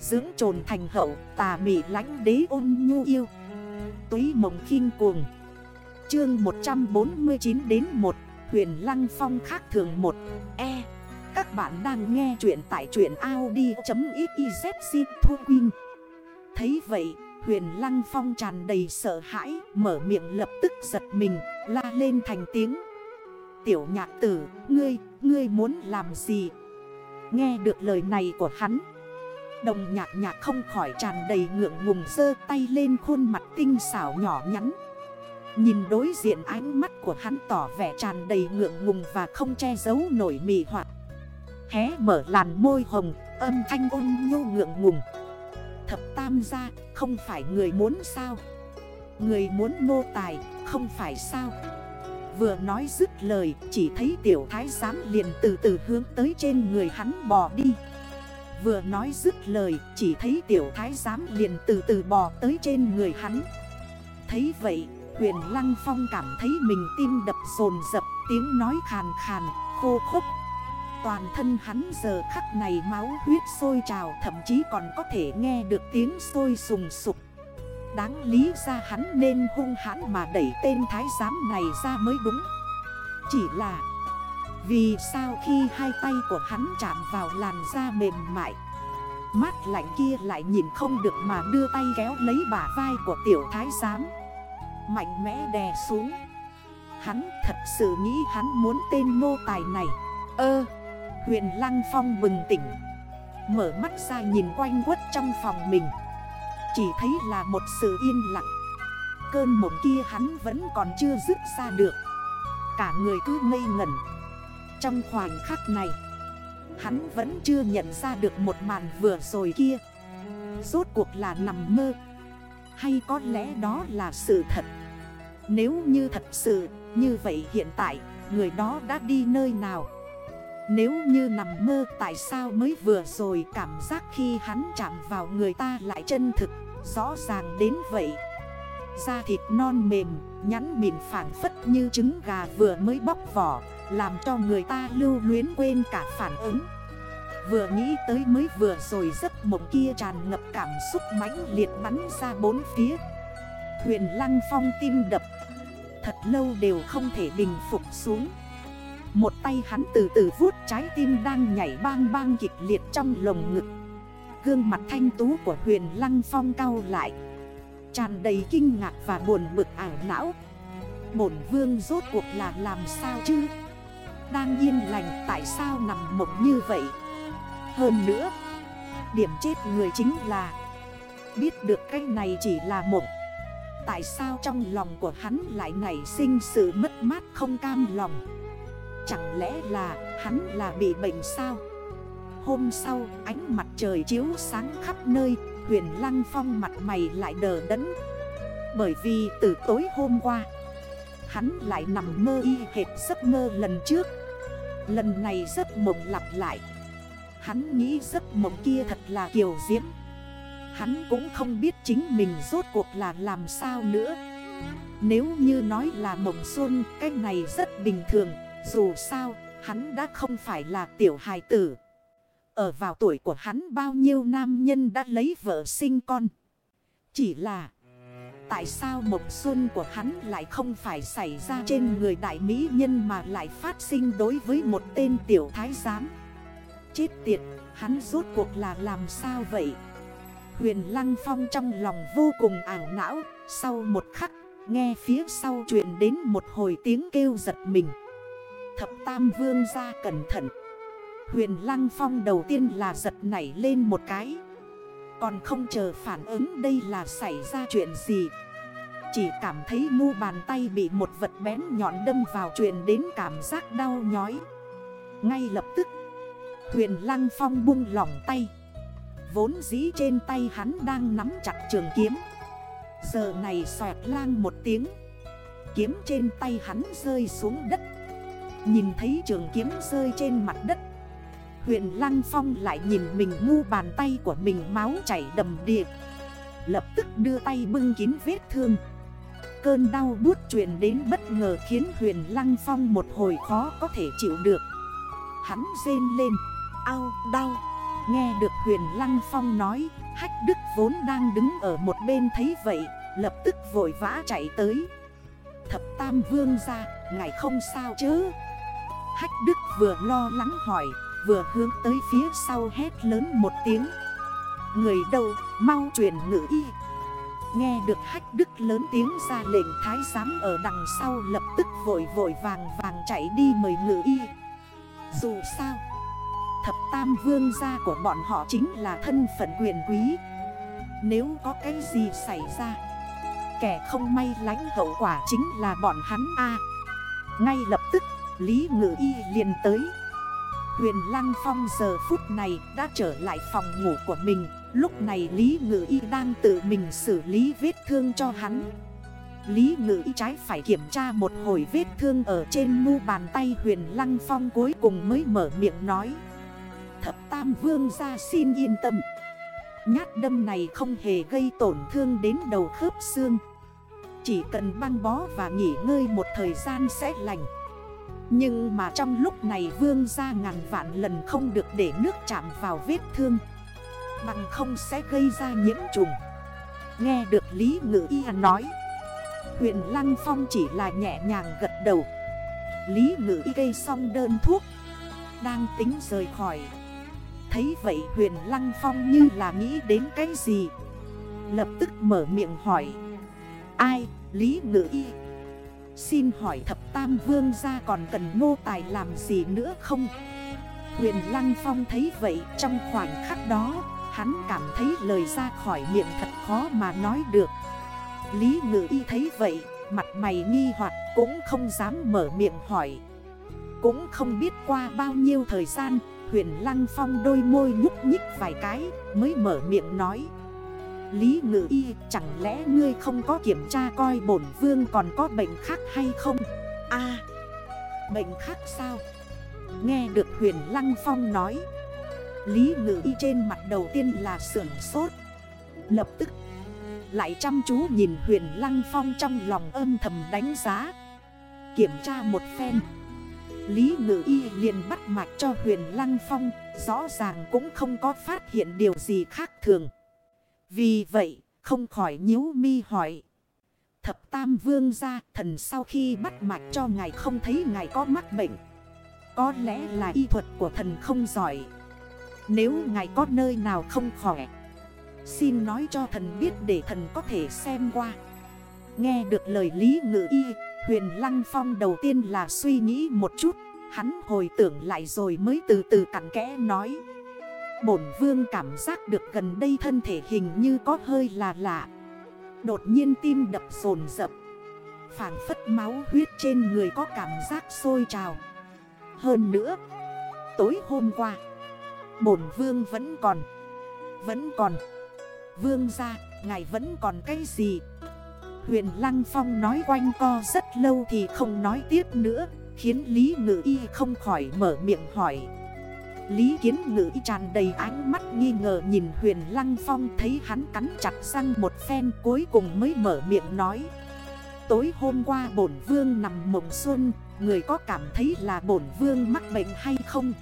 Dưỡng trồn thành hậu tà mị lánh đế ôn nhu yêu. Túy mộng khinh cuồng. Chương 149 đến 1 Huyền Lăng Phong khác thường 1 E Các bạn đang nghe chuyện tại truyện Audi.xyz Thu Quyên Thấy vậy Huyền Lăng Phong tràn đầy sợ hãi Mở miệng lập tức giật mình La lên thành tiếng. Tiểu nhạc tử Ngươi, ngươi muốn làm gì? Nghe được lời này của hắn Đồng nhạc nhạc không khỏi tràn đầy ngượng ngùng dơ tay lên khuôn mặt tinh xảo nhỏ nhắn. Nhìn đối diện ánh mắt của hắn tỏ vẻ tràn đầy ngượng ngùng và không che giấu nổi mì hoạt Hé mở làn môi hồng, âm thanh ôn nhu ngượng ngùng. Thập tam gia, không phải người muốn sao? Người muốn nô tài, không phải sao? Vừa nói dứt lời, chỉ thấy tiểu thái giám liền từ từ hướng tới trên người hắn bò đi. Vừa nói dứt lời Chỉ thấy tiểu thái giám liền từ từ bò tới trên người hắn. Thấy vậy huyền Lăng Phong cảm thấy mình tim đập rồn rập Tiếng nói khàn khàn, khô khốc. Toàn thân hắn giờ khắc này máu huyết sôi trào Thậm chí còn có thể nghe được tiếng sôi sùng sục. Đáng lý ra hắn nên hung hãn mà đẩy tên thái giám này ra mới đúng. Chỉ là vì sao khi hai tay của hắn chạm vào làn da mềm mại Mát lạnh kia lại nhìn không được mà đưa tay kéo lấy bả vai của tiểu thái giám? Mạnh mẽ đè xuống. Hắn thật sự nghĩ hắn muốn tên nô tài này. Ơ, Huyền Lăng Phong bừng tỉnh. Mở mắt ra nhìn quanh quất trong phòng mình. Chỉ thấy là một sự yên lặng. Cơn mộng kia hắn vẫn còn chưa dứt ra được. Cả người cứ ngây ngẩn trong khoảnh khắc này, Hắn vẫn chưa nhận ra được một màn vừa rồi kia. Rốt cuộc là nằm mơ. Hay có lẽ đó là sự thật? Nếu như thật sự Như vậy hiện tại, Người đó đã đi nơi nào? Nếu như nằm mơ, Tại sao mới vừa rồi Cảm giác khi hắn chạm vào người ta lại chân thực, Rõ ràng đến vậy? Da thịt non mềm Nhắn mịn phản phất như trứng gà vừa mới bóc vỏ, làm cho người ta lưu luyến quên cả phản ứng. Vừa nghĩ tới mới vừa rồi giấc mộng kia tràn ngập cảm xúc mãnh liệt bắn ra bốn phía. Huyền Lăng Phong tim đập, Thật lâu đều không thể bình phục xuống. Một tay hắn từ từ vuốt trái tim đang nhảy bang bang kịch liệt trong lồng ngực. Gương mặt thanh tú của huyền Lăng Phong cao lại. Tràn đầy kinh ngạc và buồn bực ảo não. Bổn vương rốt cuộc là làm sao chứ? Đang yên lành tại sao nằm mộng như vậy? Hơn nữa, Điểm chết người chính là Biết được cái này chỉ là mộng. Tại sao trong lòng của hắn lại nảy sinh sự mất mát không cam lòng? Chẳng lẽ là hắn là bị bệnh sao? Hôm sau, ánh mặt trời chiếu sáng khắp nơi Huyền Lăng Phong mặt mày lại đờ đẫn. Bởi vì từ tối hôm qua, Hắn lại nằm mơ y hệt giấc mơ lần trước. Lần này giấc mộng lặp lại. Hắn nghĩ giấc mộng kia thật là kiều diễm. Hắn cũng không biết chính mình rốt cuộc là làm sao nữa. Nếu như nói là mộng xuân, Cái này rất bình thường. Dù sao, hắn đã không phải là tiểu hài tử. Ở vào tuổi của hắn bao nhiêu nam nhân đã lấy vợ sinh con Chỉ là Tại sao mộng xuân của hắn lại không phải xảy ra trên người đại mỹ nhân mà lại phát sinh đối với một tên tiểu thái giám? Chết tiệt, hắn rốt cuộc là làm sao vậy? Huyền Lăng Phong trong lòng vô cùng ảo não, sau một khắc, nghe phía sau truyền đến một hồi tiếng kêu giật mình. Thập Tam Vương ra cẩn thận. Huyền Lăng Phong đầu tiên là giật nảy lên một cái. Còn không chờ phản ứng đây là xảy ra chuyện gì? Chỉ cảm thấy mu bàn tay bị một vật bén nhọn đâm vào truyền đến cảm giác đau nhói. Ngay lập tức, Huyền Lăng Phong buông lỏng tay. Vốn dĩ trên tay hắn đang nắm chặt trường kiếm. Giờ này xoẹt lang một tiếng. Kiếm trên tay hắn rơi xuống đất. Nhìn thấy trường kiếm rơi trên mặt đất Huyền Lăng Phong lại nhìn mình ngu bàn tay của mình máu chảy đầm đìa. Lập tức đưa tay bưng kín vết thương. Cơn đau bút truyền đến bất ngờ khiến huyền Lăng Phong một hồi khó có thể chịu được. Hắn rên lên. Ao, đau. Nghe được huyền Lăng Phong nói, Hách Đức vốn đang đứng ở một bên thấy vậy, Lập tức vội vã chạy tới. Thập Tam Vương ra, Ngài không sao chứ? Hách Đức vừa lo lắng hỏi. Vừa hướng tới phía sau hét lớn một tiếng. Người đâu, mau truyền ngữ y. Nghe được hách đức lớn tiếng ra lệnh thái giám ở đằng sau lập tức vội vội vàng vàng chạy đi mời ngự y. Dù sao, Thập tam vương gia của bọn họ chính là thân phận quyền quý. Nếu có cái gì xảy ra, Kẻ không may lánh hậu quả chính là bọn hắn A. Ngay lập tức, Lý Ngự Y liền tới. Huyền Lăng Phong giờ phút này đã trở lại phòng ngủ của mình. Lúc này Lý Ngự Y đang tự mình xử lý vết thương cho hắn. Lý Ngự Y trái phải kiểm tra một hồi vết thương ở trên mu bàn tay Huyền Lăng Phong cuối cùng mới mở miệng nói. Thập Tam Vương ra xin yên tâm. Nhát đâm này không hề gây tổn thương đến đầu khớp xương. Chỉ cần băng bó và nghỉ ngơi một thời gian sẽ lành. Nhưng mà trong lúc này vương ra ngàn vạn lần không được để nước chạm vào vết thương. Bằng không sẽ gây ra nhiễm trùng. Nghe được Lý Ngự Y nói Huyện Lăng Phong chỉ là nhẹ nhàng gật đầu. Lý Ngự Y gây xong đơn thuốc, Đang tính rời khỏi. Thấy vậy huyền Lăng Phong như là nghĩ đến cái gì? Lập tức mở miệng hỏi, Ai, Lý Ngự Y? Xin hỏi thập tam vương ra còn cần ngô tài làm gì nữa không? Huyền Lăng Phong thấy vậy, trong khoảnh khắc đó, Hắn cảm thấy lời ra khỏi miệng thật khó mà nói được. Lý ngự y thấy vậy, Mặt mày nghi hoặc cũng không dám mở miệng hỏi. Cũng không biết qua bao nhiêu thời gian, Huyền Lăng Phong đôi môi nhúc nhích vài cái, Mới mở miệng nói. Lý ngự y, chẳng lẽ ngươi không có kiểm tra coi bổn vương còn có bệnh khác hay không? A. Bệnh khác sao? Nghe được huyền Lăng Phong nói. Lý ngự y trên mặt đầu tiên là sưởng sốt. Lập tức, Lại chăm chú nhìn huyền lăng phong trong lòng âm thầm đánh giá. Kiểm tra một phen. Lý ngự y liền bắt mạch cho huyền lăng phong, Rõ ràng cũng không có phát hiện điều gì khác thường. Vì vậy, không khỏi nhíu mi hỏi. Thập tam vương ra thần sau khi bắt mạch cho ngài không thấy ngài có mắc bệnh. Có lẽ là y thuật của thần không giỏi. Nếu ngài có nơi nào không khỏe, Xin nói cho thần biết để thần có thể xem qua. Nghe được lời Lý Ngự Y, Huyền Lăng Phong đầu tiên là suy nghĩ một chút. Hắn hồi tưởng lại rồi mới từ từ cặn kẽ nói. Bổn vương cảm giác được gần đây thân thể hình như có hơi là lạ. Đột nhiên tim đập rồn rập. Phản phất máu huyết trên người có cảm giác sôi trào. Hơn nữa, Tối hôm qua, Bổn vương vẫn còn Vẫn còn. Vương ra ngài vẫn còn cái gì? Huyền Lăng Phong nói quanh co rất lâu thì không nói tiếp nữa, Khiến Lý Ngự Y không khỏi mở miệng hỏi. Lý Kiến ngữ tràn đầy ánh mắt nghi ngờ nhìn Huyền Lăng Phong Thấy hắn cắn chặt răng một phen cuối cùng mới mở miệng nói Tối hôm qua bổn vương nằm mộng xuân, Người có cảm thấy là bổn vương mắc bệnh hay không?